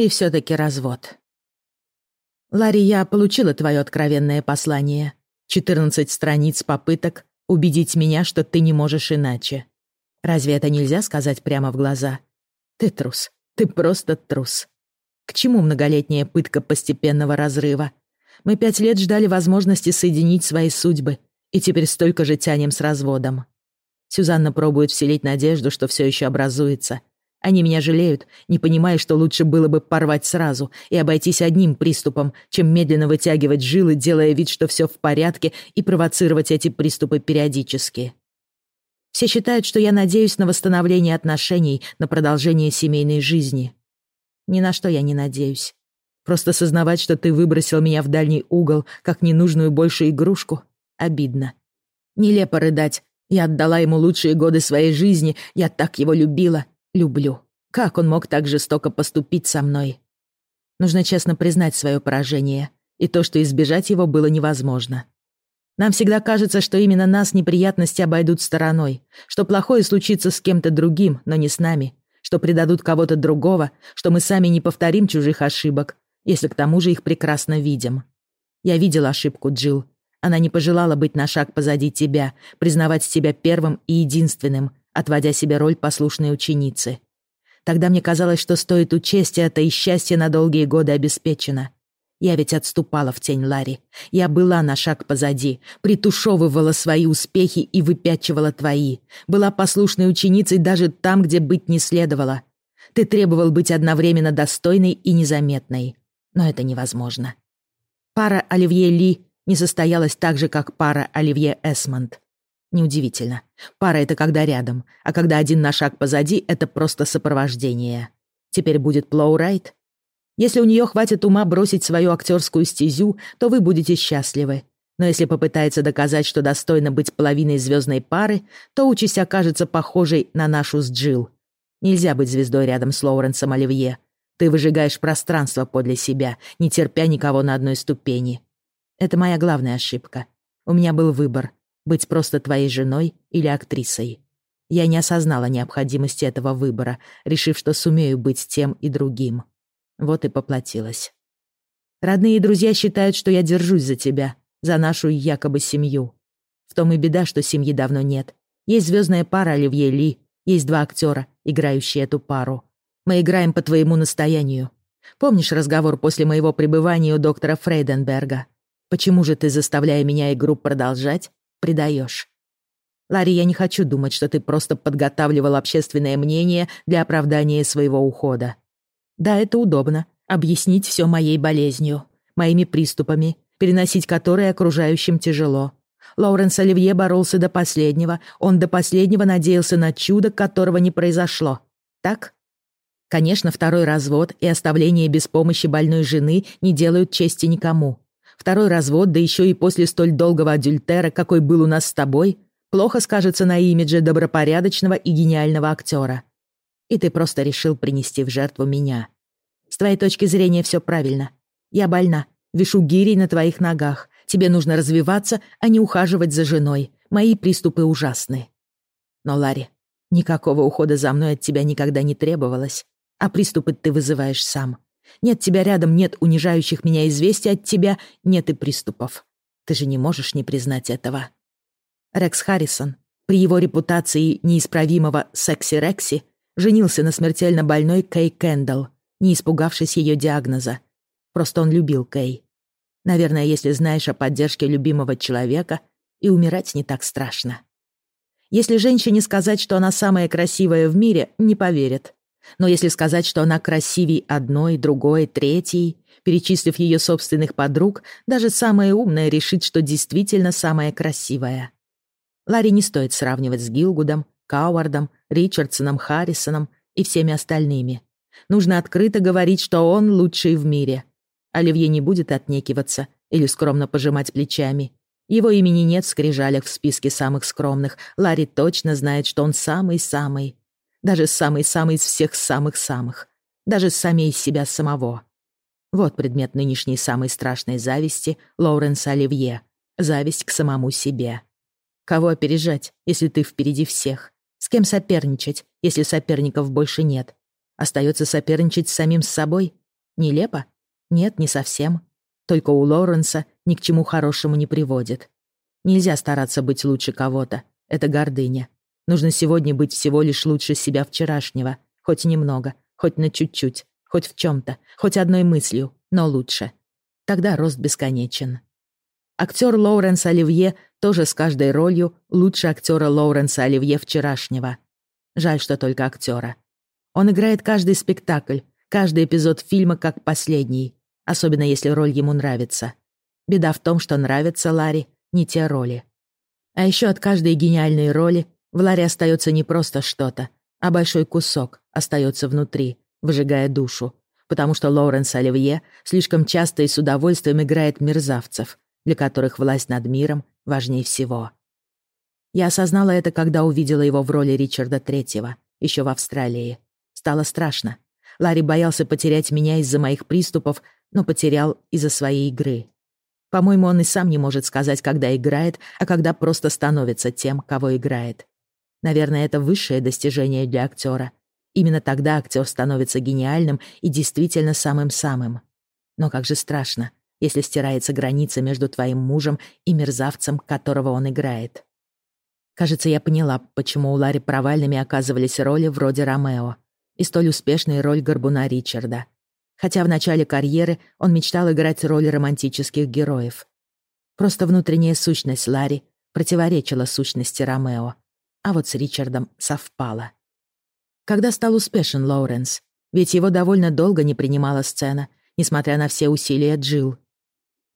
И все-таки развод. Ларри, я получила твое откровенное послание. 14 страниц попыток убедить меня, что ты не можешь иначе. Разве это нельзя сказать прямо в глаза? Ты трус. Ты просто трус. К чему многолетняя пытка постепенного разрыва? Мы пять лет ждали возможности соединить свои судьбы, и теперь столько же тянем с разводом. Сюзанна пробует вселить надежду, что все еще образуется. Они меня жалеют, не понимая, что лучше было бы порвать сразу и обойтись одним приступом, чем медленно вытягивать жилы, делая вид, что все в порядке, и провоцировать эти приступы периодически. Все считают, что я надеюсь на восстановление отношений, на продолжение семейной жизни. Ни на что я не надеюсь. Просто сознавать, что ты выбросил меня в дальний угол, как ненужную больше игрушку, обидно. Нелепо рыдать. Я отдала ему лучшие годы своей жизни, я так его любила, люблю. Как он мог так жестоко поступить со мной? Нужно честно признать свое поражение и то, что избежать его было невозможно. Нам всегда кажется, что именно нас неприятности обойдут стороной, что плохое случится с кем-то другим, но не с нами, что предадут кого-то другого, что мы сами не повторим чужих ошибок, если к тому же их прекрасно видим. Я видел ошибку, Джилл. Она не пожелала быть на шаг позади тебя, признавать тебя первым и единственным, отводя себе роль послушной ученицы. Тогда мне казалось, что стоит учесть это, и счастье на долгие годы обеспечено. Я ведь отступала в тень Ларри. Я была на шаг позади, притушевывала свои успехи и выпячивала твои. Была послушной ученицей даже там, где быть не следовало. Ты требовал быть одновременно достойной и незаметной. Но это невозможно. Пара Оливье Ли не состоялась так же, как пара Оливье Эсмонд. Неудивительно. Пара — это когда рядом, а когда один на шаг позади — это просто сопровождение. Теперь будет Плоурайт. Если у нее хватит ума бросить свою актерскую стезю, то вы будете счастливы. Но если попытается доказать, что достойна быть половиной звездной пары, то участь окажется похожей на нашу с Джилл. Нельзя быть звездой рядом с Лоуренсом Оливье. Ты выжигаешь пространство подле себя, не терпя никого на одной ступени. Это моя главная ошибка. У меня был выбор — быть просто твоей женой или актрисой. Я не осознала необходимости этого выбора, решив, что сумею быть тем и другим. Вот и поплатилась. Родные и друзья считают, что я держусь за тебя, за нашу якобы семью. В том и беда, что семьи давно нет. Есть звездная пара Оливье Ли, есть два актера, играющие эту пару. Мы играем по твоему настоянию. Помнишь разговор после моего пребывания у доктора Фрейденберга? Почему же ты, заставляя меня игру продолжать, предаешь? Ларри, я не хочу думать, что ты просто подготавливал общественное мнение для оправдания своего ухода. Да, это удобно. Объяснить все моей болезнью, моими приступами, переносить которые окружающим тяжело. Лоуренс Оливье боролся до последнего. Он до последнего надеялся на чудо, которого не произошло. Так? Конечно, второй развод и оставление без помощи больной жены не делают чести никому. Второй развод, да еще и после столь долгого адюльтера, какой был у нас с тобой, плохо скажется на имидже добропорядочного и гениального актера. И ты просто решил принести в жертву меня. С твоей точки зрения все правильно. Я больна, вишу гирей на твоих ногах. Тебе нужно развиваться, а не ухаживать за женой. Мои приступы ужасны. Но, Ларри, никакого ухода за мной от тебя никогда не требовалось, а приступы ты вызываешь сам. Нет тебя рядом, нет унижающих меня известий от тебя, нет и приступов. Ты же не можешь не признать этого. Рекс Харрисон, при его репутации неисправимого секси-рекси, женился на смертельно больной Кей Кэндалл, не испугавшись ее диагноза. Просто он любил Кей. Наверное, если знаешь о поддержке любимого человека, и умирать не так страшно. Если женщине сказать, что она самая красивая в мире, не поверят. Но если сказать, что она красивей одной, другой, третьей, перечислив ее собственных подруг, даже самая умная решит, что действительно самая красивая. Ларри не стоит сравнивать с Гилгудом, Кауардом, Ричардсоном, Харрисоном и всеми остальными. Нужно открыто говорить, что он лучший в мире. Оливье не будет отнекиваться или скромно пожимать плечами. Его имени нет в скрижалях в списке самых скромных. Ларри точно знает, что он самый-самый даже самый-самый из всех самых-самых, даже самей себя самого. Вот предмет нынешней самой страшной зависти Лоуренса Оливье. Зависть к самому себе. Кого опережать, если ты впереди всех? С кем соперничать, если соперников больше нет? Остается соперничать с самим собой? Нелепо? Нет, не совсем. Только у Лоуренса ни к чему хорошему не приводит. Нельзя стараться быть лучше кого-то. Это гордыня. Нужно сегодня быть всего лишь лучше себя вчерашнего. Хоть немного, хоть на чуть-чуть, хоть в чем-то, хоть одной мыслью, но лучше. Тогда рост бесконечен. Актер Лоуренс Оливье тоже с каждой ролью лучше актера Лоуренса Оливье вчерашнего. Жаль, что только актера. Он играет каждый спектакль, каждый эпизод фильма как последний, особенно если роль ему нравится. Беда в том, что нравятся Ларри не те роли. А еще от каждой гениальной роли в Ларе остается не просто что-то, а большой кусок остается внутри, выжигая душу, потому что Лоуренс Оливье слишком часто и с удовольствием играет мерзавцев, для которых власть над миром важнее всего. Я осознала это, когда увидела его в роли Ричарда Третьего, еще в Австралии. Стало страшно. Ларри боялся потерять меня из-за моих приступов, но потерял из-за своей игры. По-моему, он и сам не может сказать, когда играет, а когда просто становится тем, кого играет. Наверное, это высшее достижение для актера. Именно тогда актер становится гениальным и действительно самым-самым. Но как же страшно, если стирается граница между твоим мужем и мерзавцем, которого он играет. Кажется, я поняла, почему у Ларри провальными оказывались роли вроде Ромео и столь успешной роль Горбуна Ричарда. Хотя в начале карьеры он мечтал играть роль романтических героев. Просто внутренняя сущность Ларри противоречила сущности Ромео, а вот с Ричардом совпала. Когда стал успешен Лоуренс? Ведь его довольно долго не принимала сцена, несмотря на все усилия Джилл.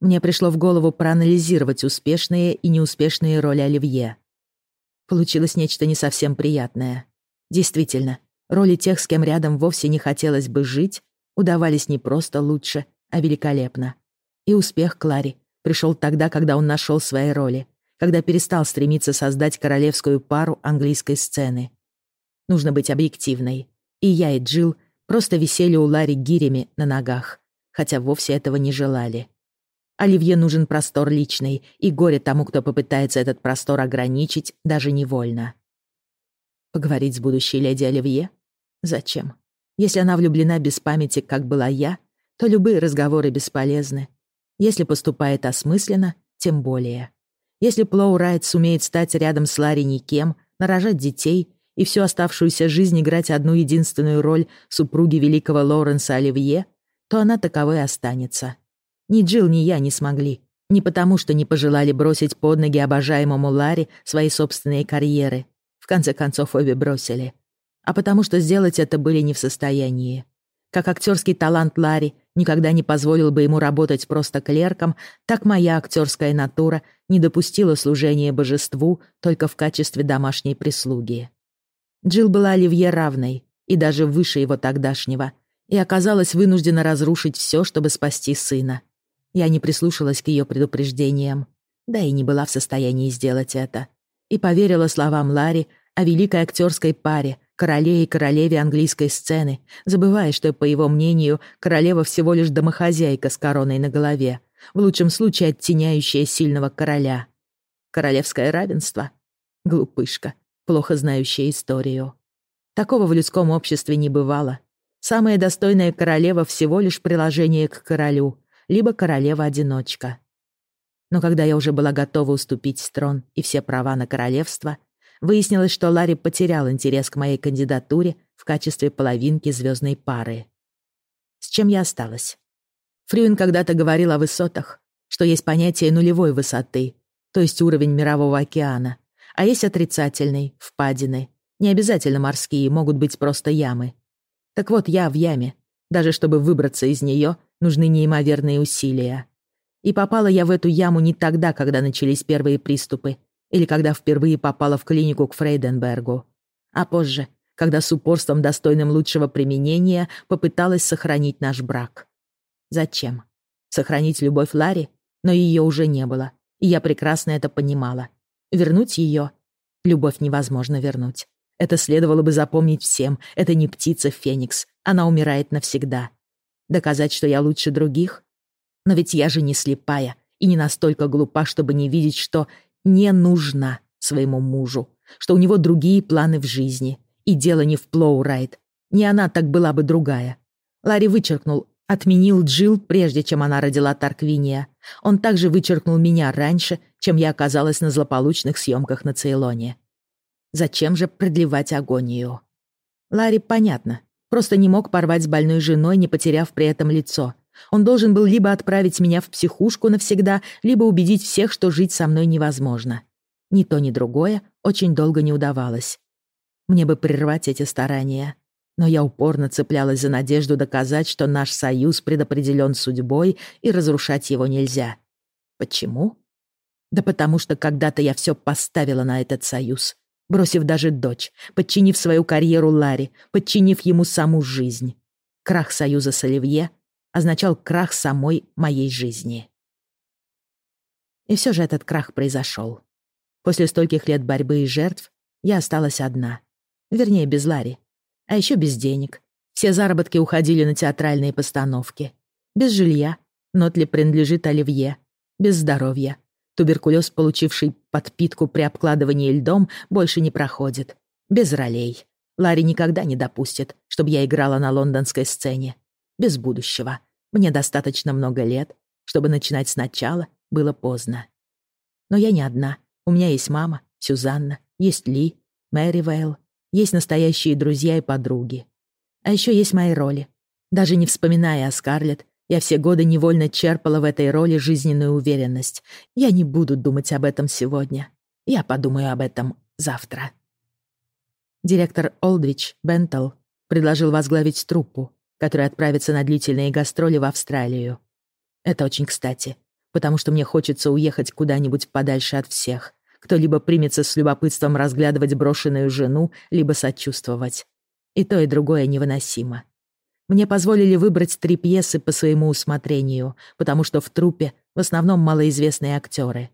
Мне пришло в голову проанализировать успешные и неуспешные роли Оливье. Получилось нечто не совсем приятное. Действительно, роли тех, с кем рядом вовсе не хотелось бы жить, удавались не просто лучше, а великолепно. И успех Клари пришел тогда, когда он нашел свои роли, когда перестал стремиться создать королевскую пару английской сцены. Нужно быть объективной. И я, и Джилл просто висели у Ларри гирями на ногах, хотя вовсе этого не желали. Оливье нужен простор личный, и горе тому, кто попытается этот простор ограничить, даже невольно. Поговорить с будущей леди Оливье? Зачем? Если она влюблена без памяти, как была я, то любые разговоры бесполезны. Если поступает осмысленно, тем более. Если Плоу Райт сумеет стать рядом с Ларри никем, нарожать детей и всю оставшуюся жизнь играть одну единственную роль супруги великого Лоуренса Оливье, то она таковой останется. Ни Джилл, ни я не смогли. Не потому, что не пожелали бросить под ноги обожаемому Ларри свои собственные карьеры. В конце концов, обе бросили. А потому, что сделать это были не в состоянии. Как актерский талант Ларри никогда не позволил бы ему работать просто клерком, так моя актерская натура не допустила служения божеству только в качестве домашней прислуги. Джилл была Оливье равной, и даже выше его тогдашнего, и оказалась вынуждена разрушить все, чтобы спасти сына. Я не прислушалась к ее предупреждениям, да и не была в состоянии сделать это. И поверила словам Ларри о великой актерской паре, короле и королеве английской сцены, забывая, что, по его мнению, королева всего лишь домохозяйка с короной на голове, в лучшем случае оттеняющая сильного короля. Королевское равенство? Глупышка, плохо знающая историю. Такого в людском обществе не бывало. Самая достойная королева всего лишь приложение к королю, либо королева-одиночка. Но когда я уже была готова уступить трон и все права на королевство, выяснилось, что Ларри потерял интерес к моей кандидатуре в качестве половинки звездной пары. С чем я осталась? Фрюин когда-то говорил о высотах, что есть понятие нулевой высоты, то есть уровень мирового океана, а есть отрицательный, впадины. Не обязательно морские, могут быть просто ямы. Так вот, я в яме. Даже чтобы выбраться из нее, нужны неимоверные усилия. И попала я в эту яму не тогда, когда начались первые приступы, или когда впервые попала в клинику к Фрейденбергу, а позже, когда с упорством, достойным лучшего применения, попыталась сохранить наш брак. Зачем? Сохранить любовь Ларри? Но ее уже не было, и я прекрасно это понимала. Вернуть ее? Любовь невозможно вернуть. Это следовало бы запомнить всем. Это не птица Феникс. Она умирает навсегда. Доказать, что я лучше других? Но ведь я же не слепая и не настолько глупа, чтобы не видеть, что не нужна своему мужу, что у него другие планы в жизни. И дело не в Плоурайт. Не она так была бы другая. Ларри вычеркнул Отменил Джил, прежде чем она родила Тарквиния. Он также вычеркнул меня раньше, чем я оказалась на злополучных съемках на Цейлоне. Зачем же продлевать агонию? Ларри понятно. Просто не мог порвать с больной женой, не потеряв при этом лицо. Он должен был либо отправить меня в психушку навсегда, либо убедить всех, что жить со мной невозможно. Ни то, ни другое очень долго не удавалось. Мне бы прервать эти старания. Но я упорно цеплялась за надежду доказать, что наш союз предопределен судьбой и разрушать его нельзя. Почему? Да потому что когда-то я все поставила на этот союз, бросив даже дочь, подчинив свою карьеру Ларри, подчинив ему саму жизнь. Крах союза с Оливье означал крах самой моей жизни. И все же этот крах произошел. После стольких лет борьбы и жертв я осталась одна. Вернее, без Ларри. А еще без денег. Все заработки уходили на театральные постановки. Без жилья. Нотли принадлежит Оливье. Без здоровья. Туберкулез, получивший подпитку при обкладывании льдом, больше не проходит. Без ролей. Ларри никогда не допустит, чтобы я играла на лондонской сцене. Без будущего. Мне достаточно много лет, чтобы начинать сначала было поздно. Но я не одна. У меня есть мама, Сюзанна, есть Ли, Мэри Вейл, есть настоящие друзья и подруги. А еще есть мои роли. Даже не вспоминая о Скарлетт, я все годы невольно черпала в этой роли жизненную уверенность. Я не буду думать об этом сегодня. Я подумаю об этом завтра. Директор Олдвич Бентл предложил возглавить труппу, которая отправится на длительные гастроли в Австралию. Это очень кстати, потому что мне хочется уехать куда-нибудь подальше от всех, кто либо примется с любопытством разглядывать брошенную жену, либо сочувствовать. И то, и другое невыносимо. Мне позволили выбрать три пьесы по своему усмотрению, потому что в трупе в основном малоизвестные актеры.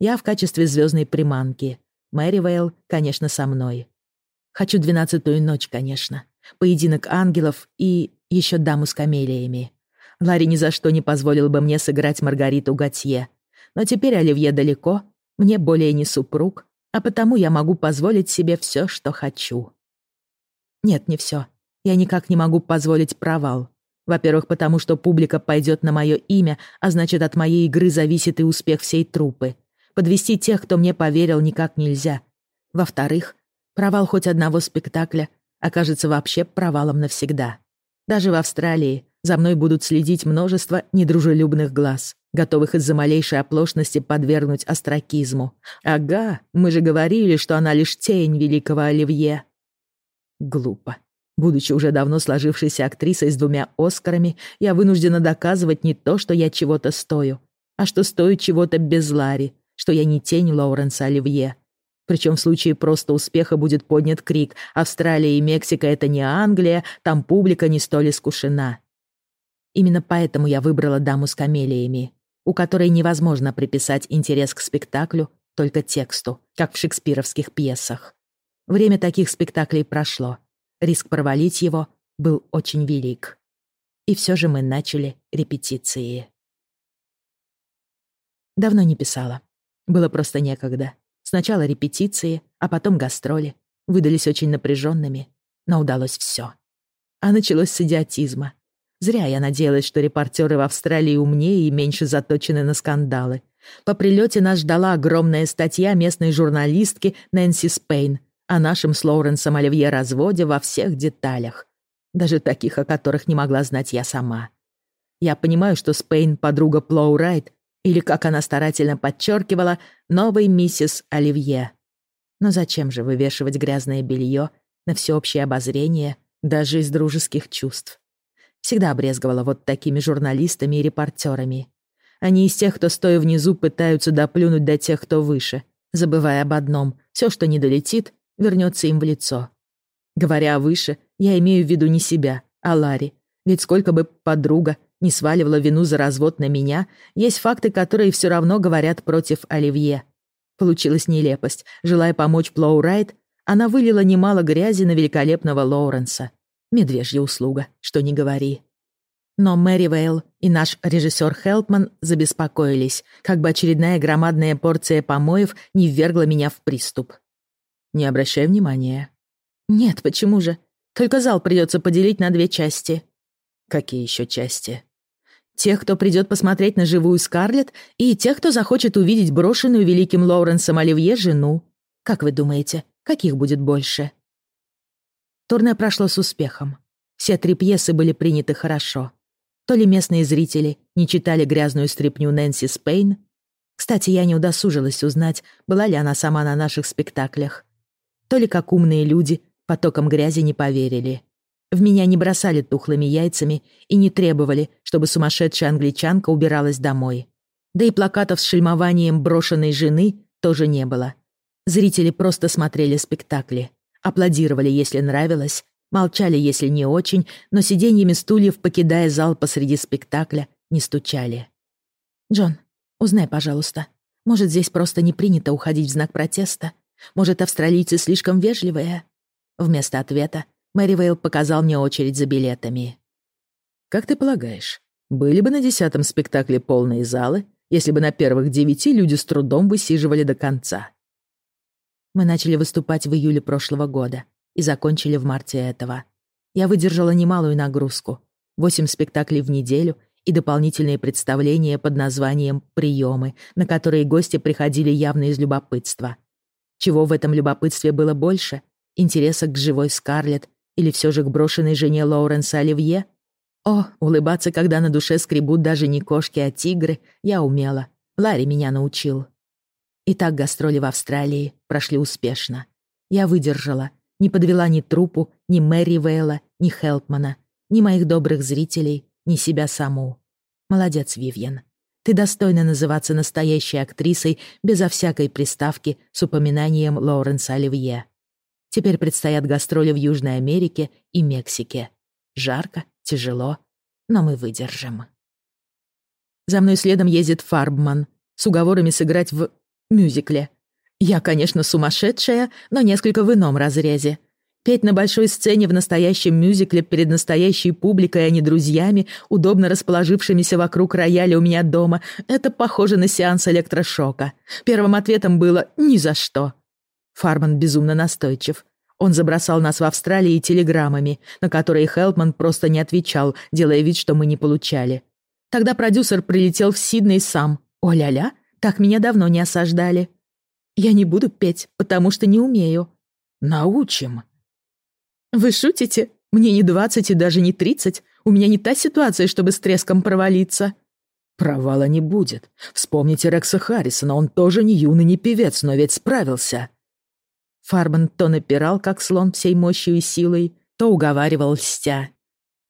Я в качестве звездной приманки. Мэри Вейл, конечно, со мной. Хочу двенадцатую ночь, конечно. Поединок ангелов и еще даму с камелиями. Ларри ни за что не позволил бы мне сыграть Маргариту Готье. Но теперь Оливье далеко, мне более не супруг, а потому я могу позволить себе все, что хочу. Нет, не все. Я никак не могу позволить провал. Во-первых, потому что публика пойдет на мое имя, а значит, от моей игры зависит и успех всей труппы. Подвести тех, кто мне поверил, никак нельзя. Во-вторых, провал хоть одного спектакля окажется вообще провалом навсегда. Даже в Австралии за мной будут следить множество недружелюбных глаз готовых из-за малейшей оплошности подвергнуть остракизму. Ага, мы же говорили, что она лишь тень великого Оливье. Глупо. Будучи уже давно сложившейся актрисой с двумя Оскарами, я вынуждена доказывать не то, что я чего-то стою, а что стою чего-то без Ларри, что я не тень Лоуренса Оливье. Причем в случае просто успеха будет поднят крик «Австралия и Мексика — это не Англия, там публика не столь искушена». Именно поэтому я выбрала даму с камелиями у которой невозможно приписать интерес к спектаклю, только тексту, как в шекспировских пьесах. Время таких спектаклей прошло. Риск провалить его был очень велик. И все же мы начали репетиции. Давно не писала. Было просто некогда. Сначала репетиции, а потом гастроли. Выдались очень напряженными, но удалось все. А началось с идиотизма. Зря я надеялась, что репортеры в Австралии умнее и меньше заточены на скандалы. По прилете нас ждала огромная статья местной журналистки Нэнси Спейн о нашем с Лоуренсом Оливье разводе во всех деталях. Даже таких, о которых не могла знать я сама. Я понимаю, что Спейн — подруга Плоу Райт, или, как она старательно подчеркивала, новой миссис Оливье. Но зачем же вывешивать грязное белье на всеобщее обозрение даже из дружеских чувств? Всегда обрезговала вот такими журналистами и репортерами. Они из тех, кто стоя внизу пытаются доплюнуть до тех, кто выше, забывая об одном — все, что не долетит, вернется им в лицо. Говоря выше, я имею в виду не себя, а Ларри. Ведь сколько бы подруга не сваливала вину за развод на меня, есть факты, которые все равно говорят против Оливье. Получилась нелепость. Желая помочь Плоу она вылила немало грязи на великолепного Лоуренса. Медвежья услуга, что не говори. Но Мэри Вейл и наш режиссер Хелпман забеспокоились, как бы очередная громадная порция помоев не ввергла меня в приступ. Не обращай внимания. Нет, почему же? Только зал придется поделить на две части. Какие еще части? Тех, кто придет посмотреть на живую Скарлетт, и тех, кто захочет увидеть брошенную великим Лоуренсом Оливье жену. Как вы думаете, каких будет больше? Турне прошло с успехом. Все три пьесы были приняты хорошо. То ли местные зрители не читали грязную стряпню Нэнси Спейн. Кстати, я не удосужилась узнать, была ли она сама на наших спектаклях. То ли как умные люди потоком грязи не поверили. В меня не бросали тухлыми яйцами и не требовали, чтобы сумасшедшая англичанка убиралась домой. Да и плакатов с шельмованием брошенной жены тоже не было. Зрители просто смотрели спектакли, аплодировали, если нравилось, молчали, если не очень, но сиденьями стульев, покидая зал посреди спектакля, не стучали. «Джон, узнай, пожалуйста, может, здесь просто не принято уходить в знак протеста? Может, австралийцы слишком вежливые?» Вместо ответа Мэривейл показал мне очередь за билетами. «Как ты полагаешь, были бы на десятом спектакле полные залы, если бы на первых девяти люди с трудом высиживали до конца?» Мы начали выступать в июле прошлого года и закончили в марте этого. Я выдержала немалую нагрузку. Восемь спектаклей в неделю и дополнительные представления под названием «Приемы», на которые гости приходили явно из любопытства. Чего в этом любопытстве было больше? Интереса к живой Скарлетт или все же к брошенной жене Лоуренса Оливье? О, улыбаться, когда на душе скребут даже не кошки, а тигры, я умела. Ларри меня научил. Итак, гастроли в Австралии прошли успешно. Я выдержала, не подвела ни трупу, ни Мэри Вейла, ни Хелпмана, ни моих добрых зрителей, ни себя саму. Молодец, Вивьен. Ты достойна называться настоящей актрисой безо всякой приставки с упоминанием Лоуренса Оливье. Теперь предстоят гастроли в Южной Америке и Мексике. Жарко, тяжело, но мы выдержим. За мной следом ездит Фарбман с уговорами сыграть в мюзикле. Я, конечно, сумасшедшая, но несколько в ином разрезе. Петь на большой сцене в настоящем мюзикле перед настоящей публикой, а не друзьями, удобно расположившимися вокруг рояля у меня дома, это похоже на сеанс электрошока. Первым ответом было «ни за что». Фарман безумно настойчив. Он забросал нас в Австралии телеграммами, на которые Хелпман просто не отвечал, делая вид, что мы не получали. Тогда продюсер прилетел в Сидней сам. О-ля-ля, так меня давно не осаждали. Я не буду петь, потому что не умею. Научим. Вы шутите? Мне не двадцать и даже не тридцать. У меня не та ситуация, чтобы с треском провалиться. Провала не будет. Вспомните Рекса Харрисона, он тоже не юный, не певец, но ведь справился. Фарбан то напирал, как слон всей мощью и силой, то уговаривал льстя.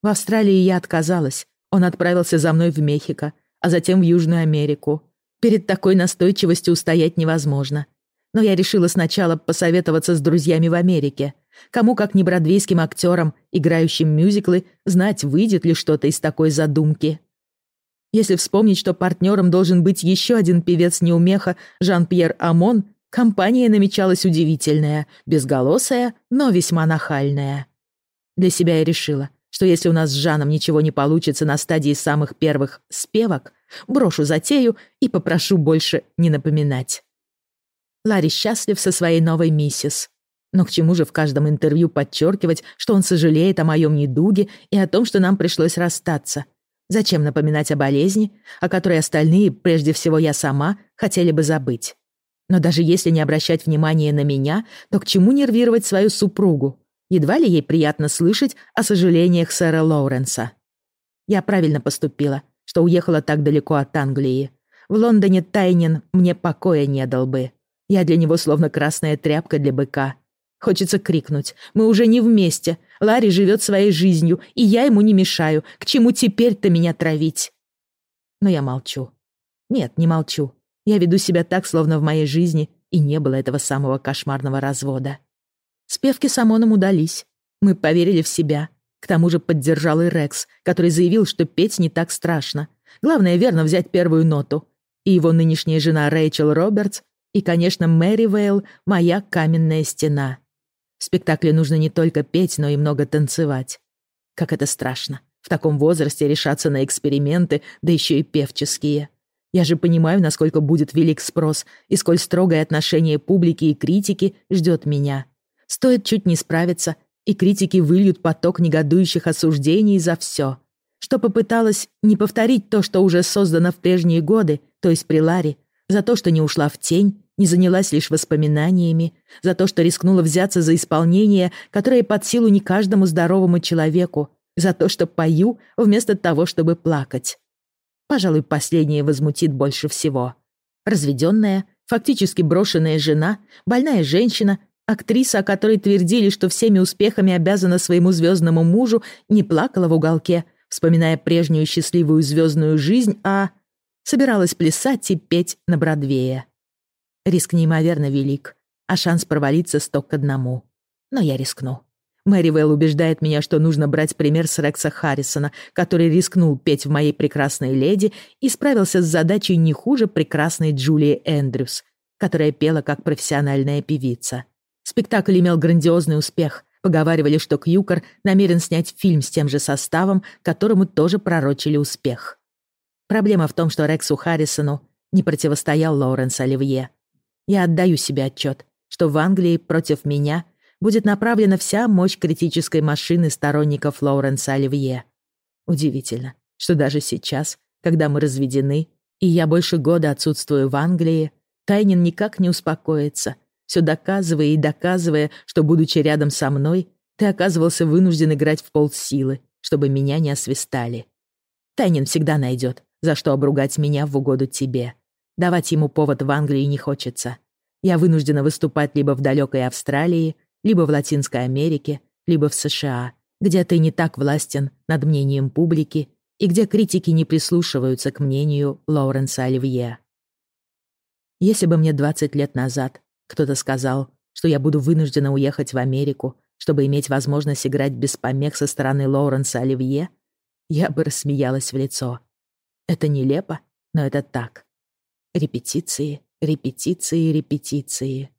В Австралии я отказалась. Он отправился за мной в Мехико, а затем в Южную Америку. Перед такой настойчивостью устоять невозможно. Но я решила сначала посоветоваться с друзьями в Америке. Кому, как не бродвейским актерам, играющим мюзиклы, знать, выйдет ли что-то из такой задумки. Если вспомнить, что партнером должен быть еще один певец-неумеха Жан-Пьер Амон, Компания намечалась удивительная, безголосая, но весьма нахальная. Для себя я решила, что если у нас с Жаном ничего не получится на стадии самых первых спевок, брошу затею и попрошу больше не напоминать. Ларри счастлив со своей новой миссис. Но к чему же в каждом интервью подчеркивать, что он сожалеет о моем недуге и о том, что нам пришлось расстаться? Зачем напоминать о болезни, о которой остальные, прежде всего я сама, хотели бы забыть? Но даже если не обращать внимания на меня, то к чему нервировать свою супругу? Едва ли ей приятно слышать о сожалениях сэра Лоуренса. Я правильно поступила, что уехала так далеко от Англии. В Лондоне Тайнин мне покоя не дал бы. Я для него словно красная тряпка для быка. Хочется крикнуть. Мы уже не вместе. Ларри живет своей жизнью, и я ему не мешаю. К чему теперь-то меня травить? Но я молчу. Нет, не молчу. Я веду себя так, словно в моей жизни и не было этого самого кошмарного развода. Спевки с Амоном удались. Мы поверили в себя. К тому же поддержал и Рекс, который заявил, что петь не так страшно. Главное верно взять первую ноту. И его нынешняя жена Рэйчел Робертс и, конечно, Мэри Вейл — моя каменная стена. В спектакле нужно не только петь, но и много танцевать. Как это страшно. В таком возрасте решаться на эксперименты, да еще и певческие. Я же понимаю, насколько будет велик спрос и сколь строгое отношение публики и критики ждет меня. Стоит чуть не справиться, и критики выльют поток негодующих осуждений за все. что попыталась не повторить то, что уже создано в прежние годы, то есть при Ларе, за то, что не ушла в тень, не занялась лишь воспоминаниями, за то, что рискнула взяться за исполнение, которое под силу не каждому здоровому человеку, за то, что пою вместо того, чтобы плакать. Пожалуй, последнее возмутит больше всего. Разведенная, фактически брошенная жена, больная женщина, актриса, о которой твердили, что всеми успехами обязана своему звездному мужу, не плакала в уголке, вспоминая прежнюю счастливую звездную жизнь, а собиралась плясать и петь на Бродвее. Риск неимоверно велик, а шанс провалиться сто к одному. Но я рискну. Мэри Вэлл убеждает меня, что нужно брать пример с Рекса Харрисона, который рискнул петь в «Моей прекрасной леди» и справился с задачей не хуже прекрасной Джулии Эндрюс, которая пела как профессиональная певица. Спектакль имел грандиозный успех. Поговаривали, что Кьюкер намерен снять фильм с тем же составом, которому тоже пророчили успех. Проблема в том, что Рексу Харрисону не противостоял Лоуренс Оливье. Я отдаю себе отчет, что в Англии против меня будет направлена вся мощь критической машины сторонников Лоуренса Оливье. Удивительно, что даже сейчас, когда мы разведены, и я больше года отсутствую в Англии, Тайнин никак не успокоится все доказывая и доказывая, что, будучи рядом со мной, ты оказывался вынужден играть в полсилы, чтобы меня не освистали. Тайнин всегда найдет, за что обругать меня в угоду тебе. Давать ему повод в Англии не хочется. Я вынуждена выступать либо в далекой Австралии, либо в Латинской Америке, либо в США, где ты не так властен над мнением публики и где критики не прислушиваются к мнению Лоуренса Оливье. Если бы мне 20 лет назад кто-то сказал, что я буду вынуждена уехать в Америку, чтобы иметь возможность играть без помех со стороны Лоуренса Оливье, я бы рассмеялась в лицо. Это нелепо, но это так. Репетиции, репетиции, репетиции.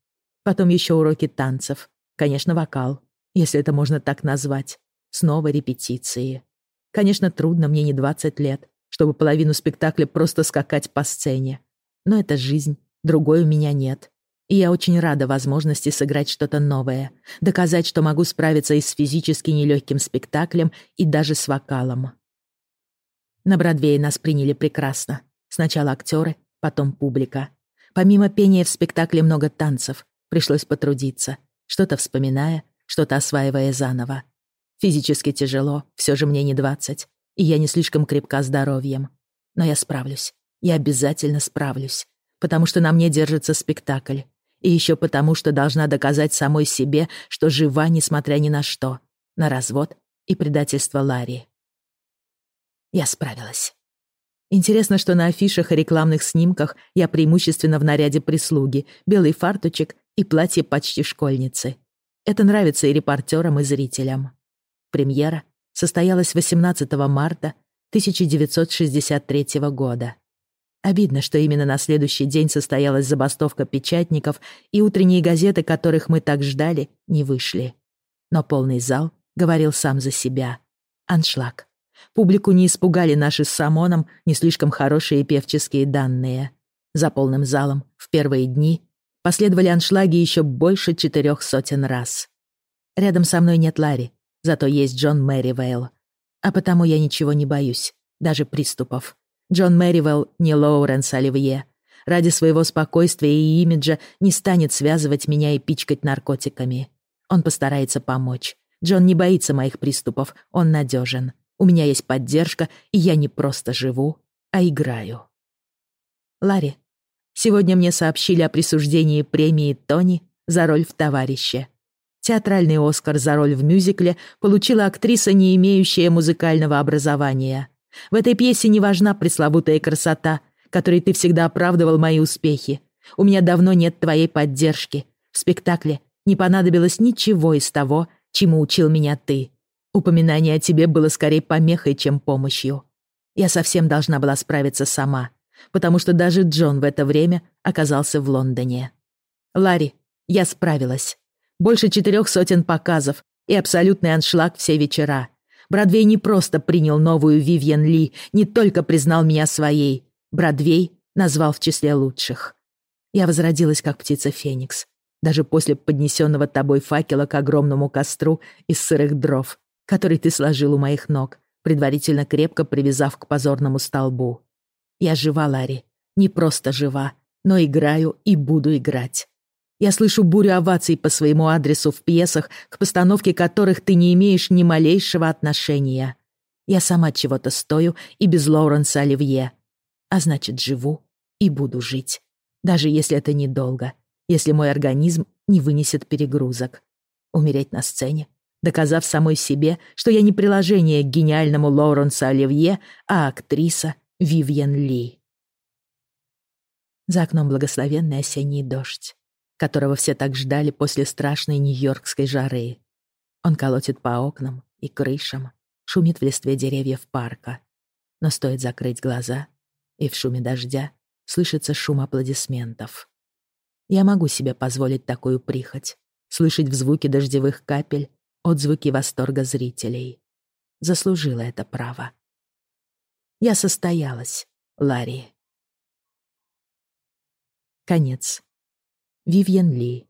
Потом еще уроки танцев. Конечно, вокал, если это можно так назвать. Снова репетиции. Конечно, трудно, мне не 20 лет, чтобы половину спектакля просто скакать по сцене. Но это жизнь, другой у меня нет. И я очень рада возможности сыграть что-то новое, доказать, что могу справиться и с физически нелегким спектаклем, и даже с вокалом. На Бродвее нас приняли прекрасно. Сначала актеры, потом публика. Помимо пения в спектакле много танцев. Пришлось потрудиться, что-то вспоминая, что-то осваивая заново. Физически тяжело, все же мне не двадцать, и я не слишком крепка здоровьем. Но я справлюсь. Я обязательно справлюсь, потому что на мне держится спектакль, и еще потому, что должна доказать самой себе, что жива, несмотря ни на что. На развод и предательство Ларри. Я справилась. Интересно, что на афишах и рекламных снимках я преимущественно в наряде прислуги, белый фартучек и платье почти школьницы. Это нравится и репортерам, и зрителям. Премьера состоялась 18 марта 1963 года. Обидно, что именно на следующий день состоялась забастовка печатников, и утренние газеты, которых мы так ждали, не вышли. Но полный зал говорил сам за себя. Аншлаг. Публику не испугали наши с Самоном не слишком хорошие певческие данные. За полным залом в первые дни последовали аншлаги еще больше четырех сотен раз. Рядом со мной нет Ларри, зато есть Джон Мэривейл. А потому я ничего не боюсь, даже приступов. Джон Мэривелл не Лоуренс Оливье. Ради своего спокойствия и имиджа не станет связывать меня и пичкать наркотиками. Он постарается помочь. Джон не боится моих приступов, он надежен. У меня есть поддержка, и я не просто живу, а играю. Ларри, сегодня мне сообщили о присуждении премии Тони за роль в «Товарище». Театральный Оскар за роль в мюзикле получила актриса, не имеющая музыкального образования. В этой пьесе не важна пресловутая красота, которой ты всегда оправдывал мои успехи. У меня давно нет твоей поддержки. В спектакле не понадобилось ничего из того, чему учил меня ты. Упоминание о тебе было скорее помехой, чем помощью. Я совсем должна была справиться сама, потому что даже Джон в это время оказался в Лондоне. Ларри, я справилась. Больше четырех сотен показов и абсолютный аншлаг все вечера. Бродвей не просто принял новую Вивьен Ли, не только признал меня своей. Бродвей назвал в числе лучших. Я возродилась, как птица Феникс. Даже после поднесенного тобой факела к огромному костру из сырых дров, который ты сложил у моих ног, предварительно крепко привязав к позорному столбу. Я жива, Ларри, не просто жива, но играю и буду играть. Я слышу бурю оваций по своему адресу в пьесах, к постановке которых ты не имеешь ни малейшего отношения. Я сама чего-то стою и без Лоуренса Оливье. А значит, живу и буду жить. Даже если это недолго, если мой организм не вынесет перегрузок. Умереть на сцене, доказав самой себе, что я не приложение к гениальному Лоуренсу Оливье, а актриса Вивьен Ли. За окном благословенный осенний дождь, которого все так ждали после страшной нью-йоркской жары. Он колотит по окнам и крышам, шумит в листве деревьев парка. Но стоит закрыть глаза, и в шуме дождя слышится шум аплодисментов. Я могу себе позволить такую прихоть, слышать в звуке дождевых капель отзвуки восторга зрителей. Заслужила это право. Я состоялась, Ларри. Конец. Вивьен Ли.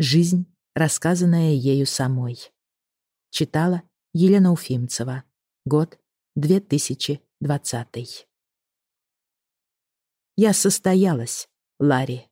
Жизнь, рассказанная ею самой. Читала Елена Уфимцева. Год 2020. Я состоялась, Ларри.